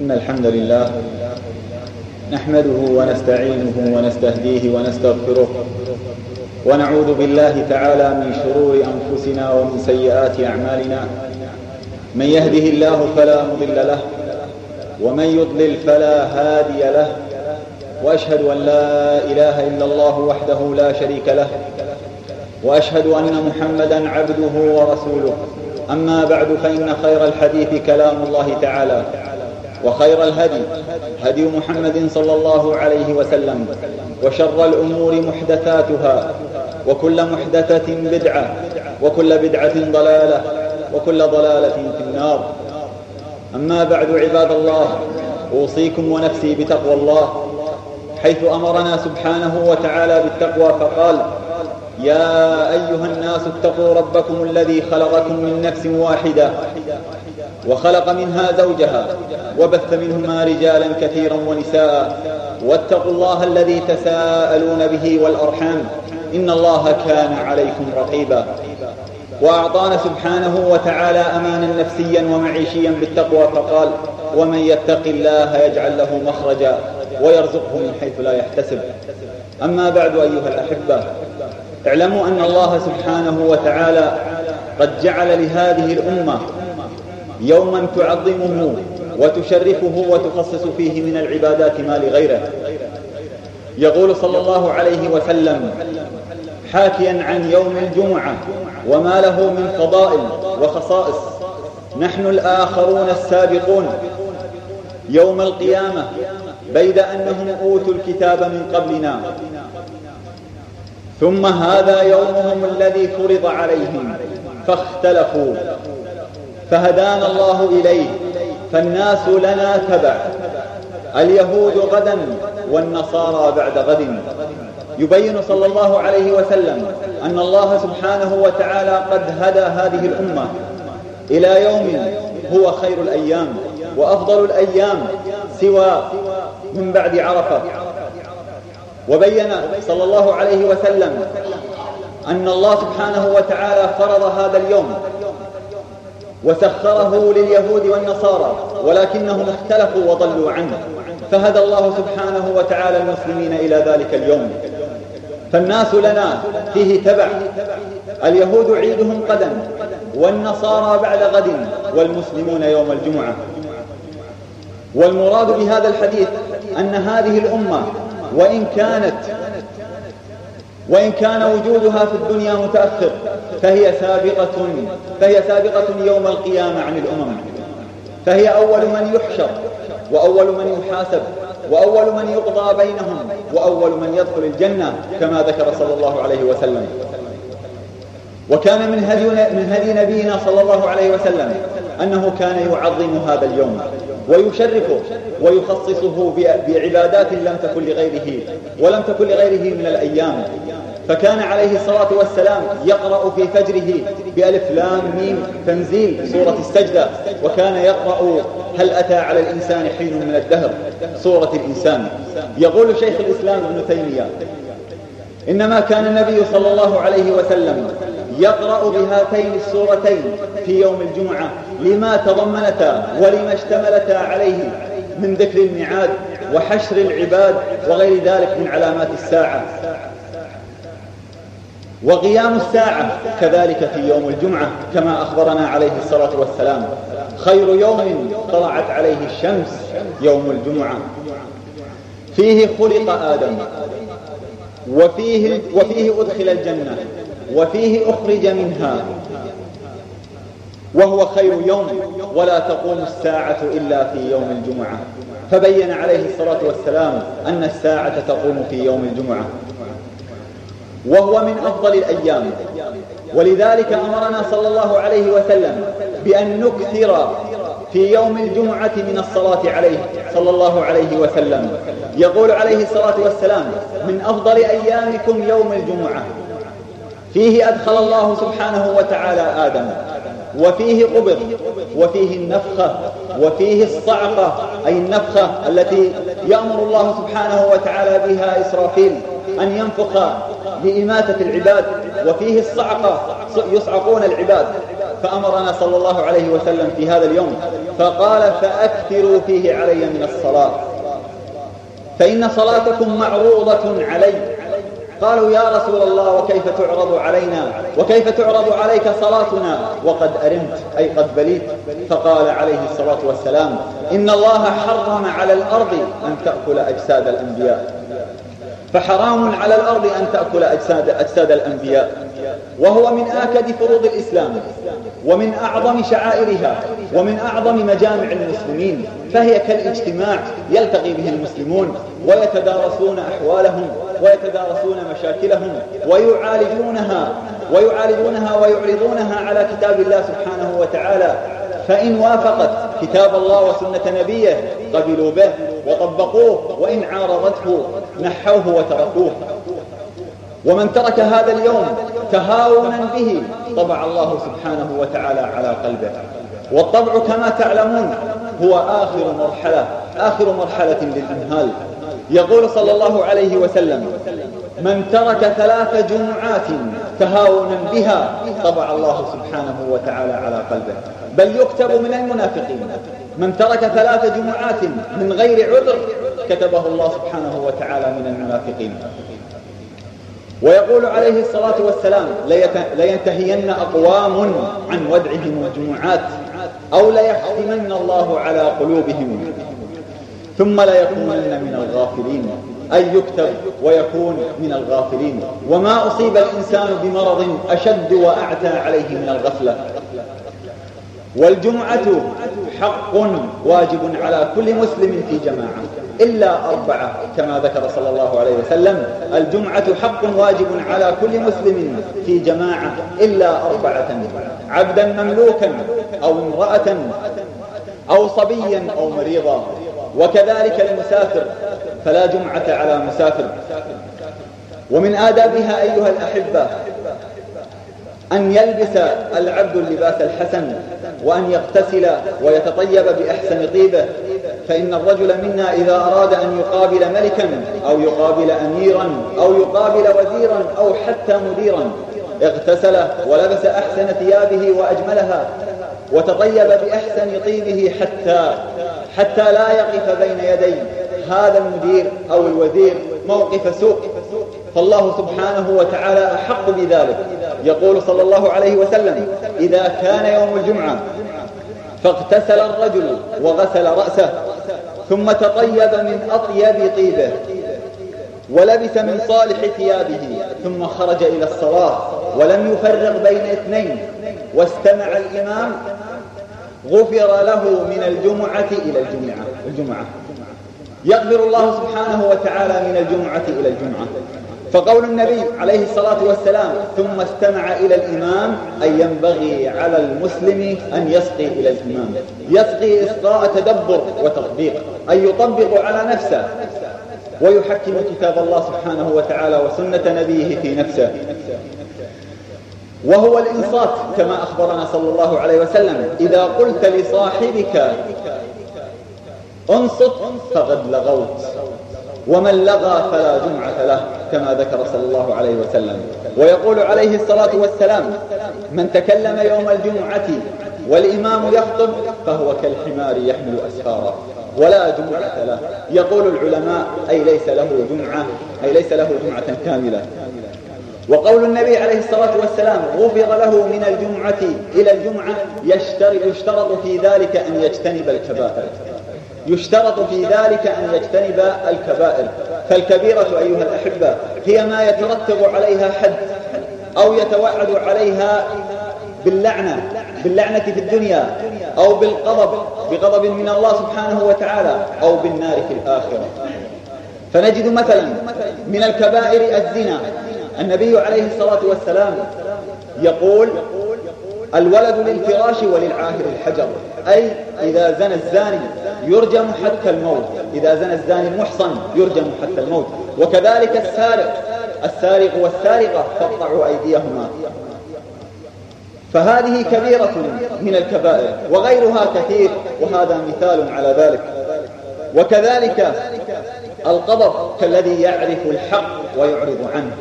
إن الحمد لله نحمده ونستعينه ونستهديه ونستغفره ونعوذ بالله تعالى من شرور أنفسنا ومن سيئات أعمالنا. من يهده الله فلا مضل له ومن يضلل فلا هادي له وأشهد أن لا إله إلا الله وحده لا شريك له وأشهد أن محمدا عبده ورسوله. أما بعد فإن خير الحديث كلام الله تعالى. وخير الهدي هدي محمد صلى الله عليه وسلم وشر الأمور محدثاتها وكل محدثة بدعة وكل بدعة ضلالة وكل ضلالة في النار. أما بعد عباد الله أوصيكم ونفسي بتقوى الله حيث أمرنا سبحانه وتعالى بالتقوى فقال يا أيها الناس اتقوا ربكم الذي خلقكم من نفس واحدة وخلق منها زوجها وبث منهما رجالا كثيرا ونساء. واتقوا الله الذي تساءلون به والأرحام. إن الله كان عليكم رقيبا. وأعطانا سبحانه وتعالى أمانا نفسيا ومعيشيا بالتقوى فقال ومن يتق الله يجعل له مخرجا ويرزقه من حيث لا يحتسب. أما بعد أيها الأحبة اعلموا أن الله سبحانه وتعالى قد جعل لهذه الأمة يوما تعظمه وتشرفه وتخصص فيه من العبادات ما لغيره. يقول صلى الله عليه وسلم حاكيا عن يوم الجمعة وما له من فضائل وخصائص نحن الآخرون السابقون. يوم القيامة بيد أنهم أوتوا الكتاب من قبلنا. ثم هذا يومهم الذي فرض عليهم فاختلفوا. فهدانا الله إليه. فالناس لنا تبع. اليهود غدا والنصارى بعد غد. يبين صلى الله عليه وسلم أن الله سبحانه وتعالى قد هدى هذه الأمة. إلى يوم هو خير الأيام وأفضل الأيام سوى من بعد عرفة. وبين صلى الله عليه وسلم أن الله سبحانه وتعالى فرض هذا اليوم وسخره لليهود والنصارى ولكنهم اختلفوا وضلوا عنه. فهدى الله سبحانه وتعالى المسلمين إلى ذلك اليوم. فالناس لنا فيه تبع. اليهود عيدهم غدا والنصارى بعد غد والمسلمون يوم الجمعة. والمراد بهذا الحديث أن هذه الأمة وإن كانت وإن كان وجودها في الدنيا متأخر فهي سابقة فهي سابقة يوم القيامة عن الأمم. فهي أول من يحشر وأول من يحاسب وأول من يقضى بينهم وأول من يدخل الجنة كما ذكر صلى الله عليه وسلم. وكان من هدي من هدي نبينا صلى الله عليه وسلم أنه كان يعظم هذا اليوم ويشرفه ويخصصه بعبادات لم تكن لغيره ولم تكن لغيره من الأيام. فكان عليه الصلاة والسلام يقرأ في فجره بألف لام ميم تنزيل سورة السجدة وكان يقرأ هل أتى على الإنسان حين من الدهر؟ سورة الإنسان. يقول شيخ الإسلام ابن تيمية إنما كان النبي صلى الله عليه وسلم يقرأ بهاتين السورتين في يوم الجمعة لما تضمنتا ولما اشتملتا عليه من ذكر الميعاد وحشر العباد وغير ذلك من علامات الساعة. وقيام الساعة كذلك في يوم الجمعة كما أخبرنا عليه الصلاة والسلام. خير يوم طلعت عليه الشمس يوم الجمعة. فيه خلق آدم وفيه, وفيه أدخل الجنة وفيه أخرج منها. وهو خير يوم ولا تقوم الساعة إلا في يوم الجمعة. فبين عليه الصلاة والسلام أن الساعة تقوم في يوم الجمعة. وهو من أفضل الأيام. ولذلك أمرنا صلى الله عليه وسلم بأن نكثر في يوم الجمعة من الصلاة عليه صلى الله عليه وسلم. يقول عليه الصلاة والسلام من أفضل أيامكم يوم الجمعة. فيه أدخل الله سبحانه وتعالى آدم. وفيه قبض وفيه النفخة وفيه الصعقة أي النفخة التي يأمر الله سبحانه وتعالى بها إسرافيل أن ينفخ لإماتة العباد وفيه الصعقة يصعقون العباد. فأمرنا صلى الله عليه وسلم في هذا اليوم فقال فأكثروا فيه علي من الصلاة. فإن صلاتكم معروضة علي. قالوا يا رسول الله وكيف تعرض علينا؟ وكيف تعرض عليك صلاتنا؟ وقد أرمت أي قد بليت. فقال عليه الصلاة والسلام إن الله حرم على الأرض أن تأكل أجساد الأنبياء. فحرام على الأرض أن تأكل أجساد, أجساد الأنبياء وهو من آكد فروض الإسلام ومن أعظم شعائرها ومن أعظم مجامع المسلمين فهي كالاجتماع يلتقي به المسلمون ويتدارسون أحوالهم ويتدارسون مشاكلهم ويعالجونها ويعالجونها ويعرضونها على كتاب الله سبحانه وتعالى فإن وافقت كتاب الله وسنة نبيه قبلوا به وطبقوه وإن عارضته نحوه وتركوه. ومن ترك هذا اليوم تهاونا به طبع الله سبحانه وتعالى على قلبه. والطبع كما تعلمون هو آخر مرحلة آخر مرحلة للإمهال يقول صلى الله عليه وسلم من ترك ثلاث جمعات تهاونا بها طبع الله سبحانه وتعالى على قلبه. بل يكتب من المنافقين من ترك ثلاث جمعات من غير عذر كتبه الله سبحانه وتعالى من المنافقين. ويقول عليه الصلاة والسلام لينتهين أقوام عن ودعهم الجمعات أو ليحتمن الله على قلوبهم ثم ليكونن من الغافلين. أي يكتب ويكون من الغافلين. وما أصيب الإنسان بمرض أشد وأعتى عليه من الغفلة. والجمعة حق واجب على كل مسلم في جماعة إلا أربعة كما ذكر صلى الله عليه وسلم. الجمعة حق واجب على كل مسلم في جماعة إلا أربعة. عبدا مملوكا أو امرأة أو صبيا أو مريضا. وكذلك المسافر فلا جمعة على مسافر. ومن آدابها أيها الأحبة أن يلبس العبد اللباس الحسن وأن يغتسل ويتطيب بأحسن طيبه فإن الرجل منا إذا أراد أن يقابل ملكا أو يقابل أميرا أو يقابل وزيرا أو حتى مديرا اغتسل ولبس أحسن ثيابه وأجملها وتطيب بأحسن طيبه حتى حتى لا يقف بين يدي هذا المدير أو الوزير موقف سوء. فالله سبحانه وتعالى أحق بذلك. يقول صلى الله عليه وسلم إذا كان يوم الجمعة فاغتسل الرجل وغسل رأسه ثم تطيب من أطيب طيبه ولبس من صالح ثيابه ثم خرج إلى الصلاة ولم يفرق بين اثنين واستمع الإمام غفر له من الجمعة إلى الجمعة. الجمعة. يغفر الله سبحانه وتعالى من الجمعة إلى الجمعة. فقول النبي عليه الصلاة والسلام ثم استمع إلى الإمام أي ينبغي على المسلم أن يسقي إلى الإمام. يسقي إسقاء تدبر وتطبيق أي يطبق على نفسه. ويحكم كتاب الله سبحانه وتعالى وسنة نبيه في نفسه. وهو الإنصات كما أخبرنا صلى الله عليه وسلم. إذا قلت لصاحبك انصت فقد لغوت ومن لغى فلا جمعة له كما ذكر صلى الله عليه وسلم. ويقول عليه الصلاة والسلام من تكلم يوم الجمعة والإمام يخطب فهو كالحمار يحمل أسفارا ولا جمعة له. يقول العلماء أي ليس له جمعة أي ليس له جمعة كاملة. وقول النبي عليه الصلاة والسلام غفر له من الجمعة إلى الجمعة يشترط في ذلك أن يجتنب الكبائر. يشترط في ذلك أن يجتنب الكبائر. فالكبيرة أيها الأحبة هي ما يترتب عليها حد أو يتوعد عليها باللعنة باللعنة في الدنيا أو بالغضب بغضب من الله سبحانه وتعالى أو بالنار في الآخرة. فنجد مثلا من الكبائر الزنا. النبي عليه الصلاة والسلام يقول الولد للفراش وللعاهر الحجر. أي إذا زنى الزاني يرجم حتى الموت. إذا زنى الزاني المحصن يرجم حتى الموت. وكذلك السارق. السارق والسارقة فاقطعوا أيديهما. فهذه كبيرة من الكبائر وغيرها كثير وهذا مثال على ذلك. وكذلك القضب كالذي يعرف الحق ويعرض عنه.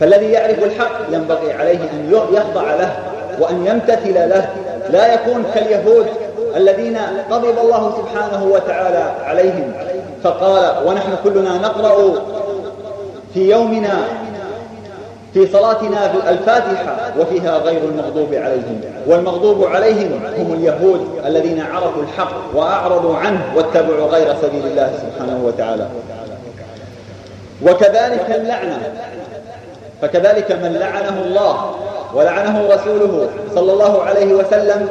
فالذي يعرف الحق ينبغي عليه أن يخضع له وأن يمتثل له. لا يكون كاليهود الذين غضب الله سبحانه وتعالى عليهم. فقال ونحن كلنا نقرأ في يومنا في صلاتنا الفاتحة وفيها غير المغضوب عليهم. والمغضوب عليهم هم اليهود الذين عرفوا الحق وأعرضوا عنه واتبعوا غير سبيل الله سبحانه وتعالى. وكذلك اللعنة. فكذلك من لعنه الله ولعنه رسوله صلى الله عليه وسلم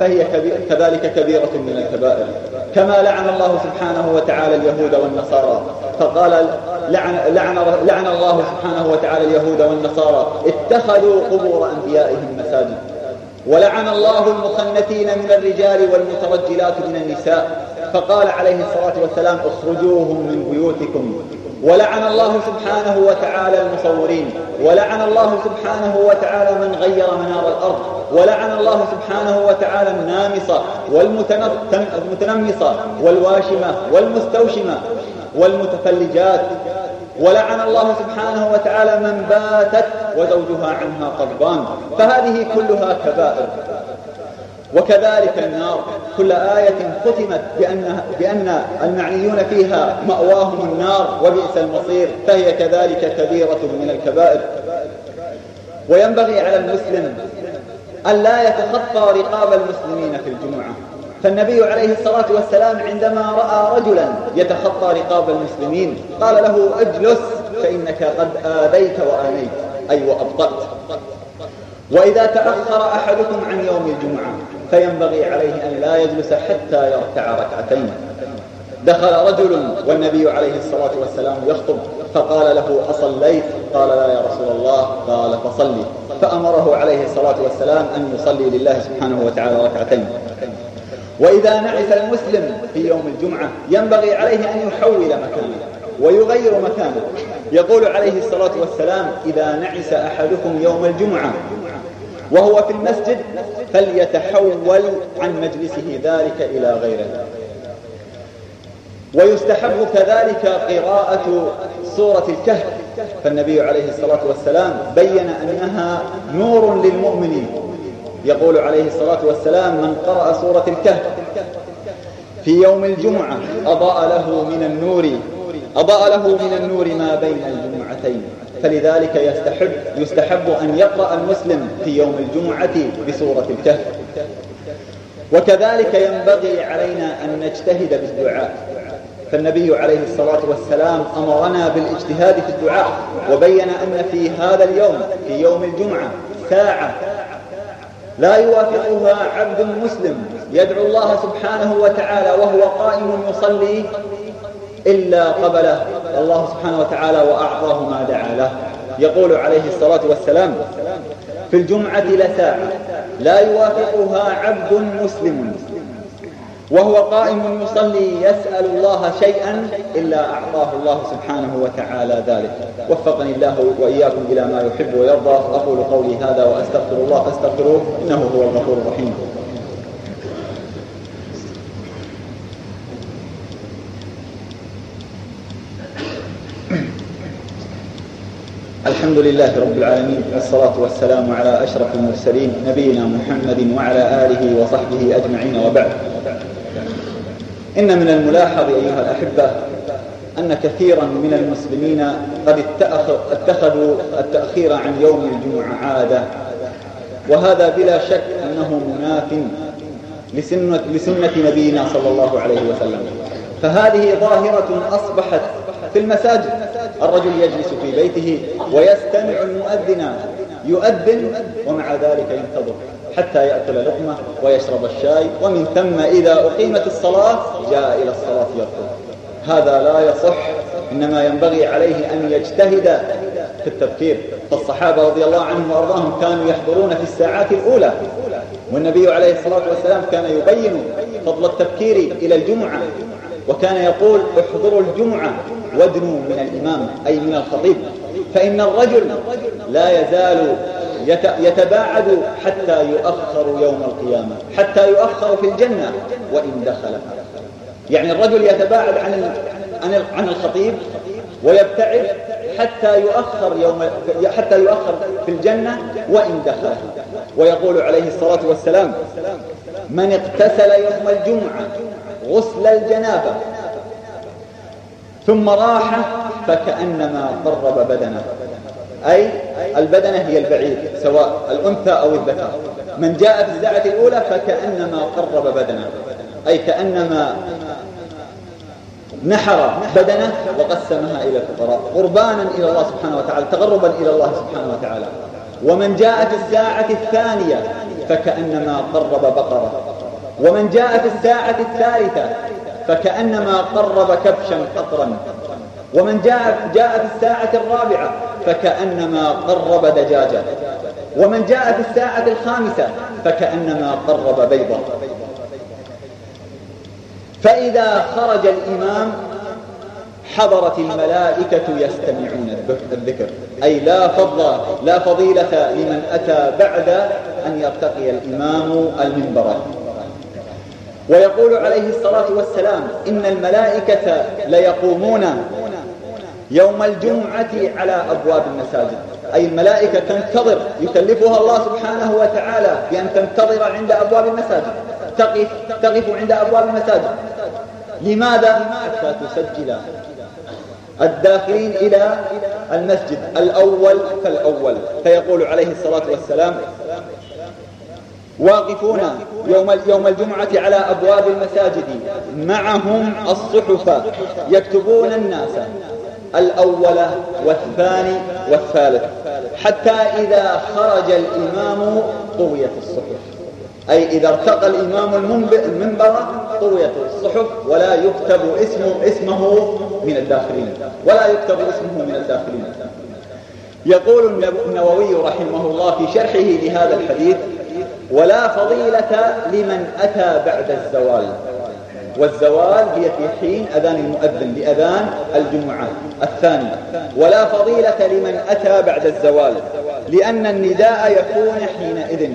فهي كذلك كبيرة من الكبائر. كما لعن الله سبحانه وتعالى اليهود والنصارى فقال لعن, لعن, لعن الله سبحانه وتعالى اليهود والنصارى اتخذوا قبور أنبيائهم مساجد. ولعن الله المخنثين من الرجال والمترجلات من النساء فقال عليه الصلاة والسلام اخرجوهم من بيوتكم. ولعن الله سبحانه وتعالى المصورين ولعن الله سبحانه وتعالى من غير منار الأرض ولعن الله سبحانه وتعالى النامصة والمتنمصة والواشمة والمستوشمة والمتفلجات ولعن الله سبحانه وتعالى من باتت وزوجها عنها قضبان فهذه كلها كبائر. وكذلك النار. كل آية ختمت بأن, بأن المعنيون فيها مأواهم النار وبئس المصير. فهي كذلك كبيرة من الكبائر. وينبغي على المسلم أن لا يتخطى رقاب المسلمين في الجمعة. فالنبي عليه الصلاة والسلام عندما رأى رجلا يتخطى رقاب المسلمين قال له اجلس فإنك قد آذيت وآنيت أي وأبطأت. وإذا تأخر أحدكم عن يوم الجمعة فينبغي عليه أن لا يجلس حتى يركع ركعتين. دخل رجل والنبي عليه الصلاة والسلام يخطب فقال له أصليت؟ قال لا يا رسول الله. قال فصلي. فأمره عليه الصلاة والسلام أن يصلي لله سبحانه وتعالى ركعتين. وإذا نعس المسلم في يوم الجمعة ينبغي عليه أن يحول مكانه ويغير مكانه. يقول عليه الصلاة والسلام إذا نعس أحدكم يوم الجمعة وهو في المسجد فليتحول عن مجلسه ذلك إلى غيره. ويستحب كذلك قراءة سورة الكهف. فالنبي عليه الصلاة والسلام بين أنها نور للمؤمنين. يقول عليه الصلاة والسلام من قرأ سورة الكهف في يوم الجمعة أضاء له من النور أضاء له من النور ما بين الجمعتين. فلذلك يستحب, يستحب أن يقرأ المسلم في يوم الجمعة بسورة الكهف. وكذلك ينبغي علينا أن نجتهد بالدعاء فالنبي عليه الصلاة والسلام أمرنا بالاجتهاد في الدعاء وبين أن في هذا اليوم في يوم الجمعة ساعة لا يوافقها عبد مسلم يدعو الله سبحانه وتعالى وهو قائم يصلي إلا قبله. الله سبحانه وتعالى وأعطاه ما دعا له. يقول عليه الصلاة والسلام في الجمعة لساعة لا يوافقها عبد مسلم وهو قائم يصلي يسأل الله شيئا إلا أعطاه الله سبحانه وتعالى ذلك. وفقني الله وإياكم إلى ما يحب ويرضى. أقول قولي هذا وأستغفر الله فاستغفروه إنه هو الغفور الرحيم. الحمد لله رب العالمين والصلاة والسلام على أشرف المرسلين نبينا محمد وعلى آله وصحبه أجمعين وبعد. إن من الملاحظ أيها الأحبة أن كثيرا من المسلمين قد اتخذوا التأخير عن يوم الجمعة عادة وهذا بلا شك أنه مناف لسنة, لسنة نبينا صلى الله عليه وسلم. فهذه ظاهرة أصبحت في المساجد. الرجل يجلس في بيته ويستمع المؤذن يؤذن ومع ذلك ينتظر حتى يأكل لقمة ويشرب الشاي ومن ثم إذا أقيمت الصلاة جاء إلى الصلاة يركض. هذا لا يصح إنما ينبغي عليه أن يجتهد في التفكير. فالصحابة رضي الله عنهم وأرضاهم كانوا يحضرون في الساعات الأولى والنبي عليه الصلاة والسلام كان يبين فضل التفكير إلى الجمعة وكان يقول احضروا الجمعة وادنوا من الإمام أي من الخطيب. فإن الرجل لا يزال يتباعد حتى يؤخر يوم القيامة حتى يؤخر في الجنة وإن دخلها يعني الرجل يتباعد عن عن الخطيب ويبتعد حتى يؤخر يوم حتى يؤخر في الجنة وإن دخلها ويقول عليه الصلاة والسلام من اغتسل يوم الجمعة غسل الجنابة ثم راح فكأنما قرب بدنه. أي البدنة هي البعير سواء الأنثى أو الذكر. من جاء في الساعة الأولى فكأنما قرب بدنه. أي كأنما نحر بدنه وقسمها إلى الفقراء قربانا إلى الله سبحانه وتعالى تقربا إلى الله سبحانه وتعالى. ومن جاء في الساعة الثانية فكأنما قرب بقرة. ومن جاء في الساعة الثالثة فكأنما قرب كبشا قطرا. ومن جاء, جاء في الساعة الرابعة فكأنما قرب دجاجة. ومن جاء في الساعة الخامسة فكأنما قرب بيضا فإذا خرج الإمام حضرت الملائكة يستمعون الذكر. أي لا فضل لا فضيلة لمن أتى بعد أن يرتقي الإمام المنبر. ويقول عليه الصلاة والسلام إن الملائكة ليقومون يوم الجمعة على أبواب المساجد. أي الملائكة تنتظر يكلفها الله سبحانه وتعالى بأن تنتظر عند أبواب المساجد. تقف, تقف عند أبواب المساجد. لماذا؟ حتى تسجل. الداخلين إلى المسجد الأول فالأول فيقول عليه الصلاة والسلام واقفون يوم يوم الجمعة على أبواب المساجد. معهم الصحف يكتبون الناس. الأول والثاني والثالث حتى إذا خرج الإمام طويت الصحف. أي إذا ارتقى الإمام المنبر طويت الصحف ولا يكتب اسمه, اسمه من الداخلين ولا يكتب اسمه من الداخلين. يقول النووي رحمه الله في شرحه لهذا الحديث ولا فضيلة لمن أتى بعد الزوال. والزوال هي في حين أذان المؤذن لأذان الجمعة. الثاني ولا فضيلة لمن أتى بعد الزوال لأن النداء يكون حينئذ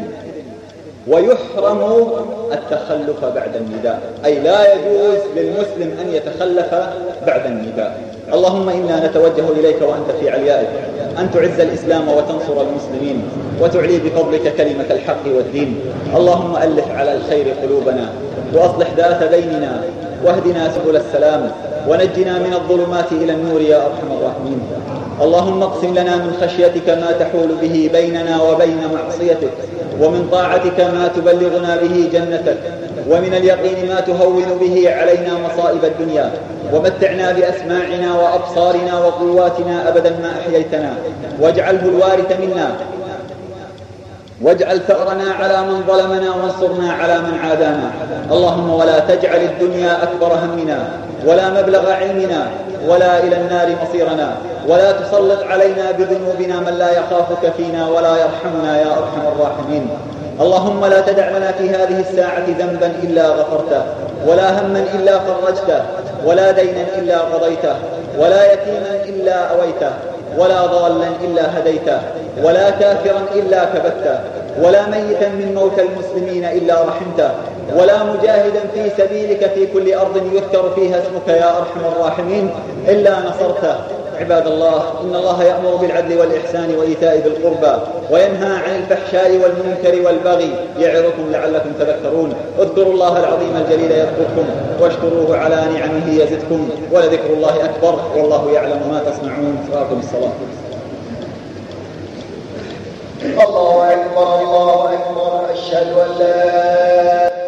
ويحرم التخلف بعد النداء. أي لا يجوز للمسلم أن يتخلف بعد النداء. اللهم إنا نتوجه إليك وأنت في عليائك أن تعز الإسلام وتنصر المسلمين وتعلي بفضلك كلمة الحق والدين. اللهم ألف على الخير قلوبنا وأصلح ذات بيننا واهدنا سبل السلام ونجنا من الظلمات إلى النور يا أرحم الراحمين. اللهم اقسم لنا من خشيتك ما تحول به بيننا وبين معصيتك ومن طاعتك ما تبلغنا به جنتك ومن اليقين ما تهون به علينا مصائب الدنيا. ومتعنا بأسماعنا وأبصارنا وقواتنا أبدا ما أحييتنا. واجعله الوارث منا. واجعل ثأرنا على من ظلمنا وانصرنا على من عادانا. اللهم ولا تجعل الدنيا أكبر همنا ولا مبلغ علمنا ولا إلى النار مصيرنا. ولا تسلط علينا بذنوبنا من لا يخافك فينا ولا يرحمنا يا أرحم الراحمين. اللهم لا تدع لنا في هذه الساعة ذنبا إلا غفرته ولا هما إلا فرجته ولا دينا إلا قضيته ولا يتيما إلا أويته. ولا ضالا إلا هديته ولا كافرا إلا كبته ولا ميتا من موتى المسلمين إلا رحمته ولا مجاهدا في سبيلك في كل أرض يذكر فيها اسمك يا أرحم الراحمين إلا نصرته. عباد الله إن الله يأمر بالعدل والإحسان وإيتاء ذي القربى وينهى عن الفحشاء والمنكر والبغي يعظكم لعلكم تذكرون. اذكروا الله العظيم الجليل يذكركم واشكروه على نعمه يزدكم ولذكر الله أكبر والله يعلم ما تصنعون. فاقم الصلاة. الله أكبر الله أكبر أشهد أن لا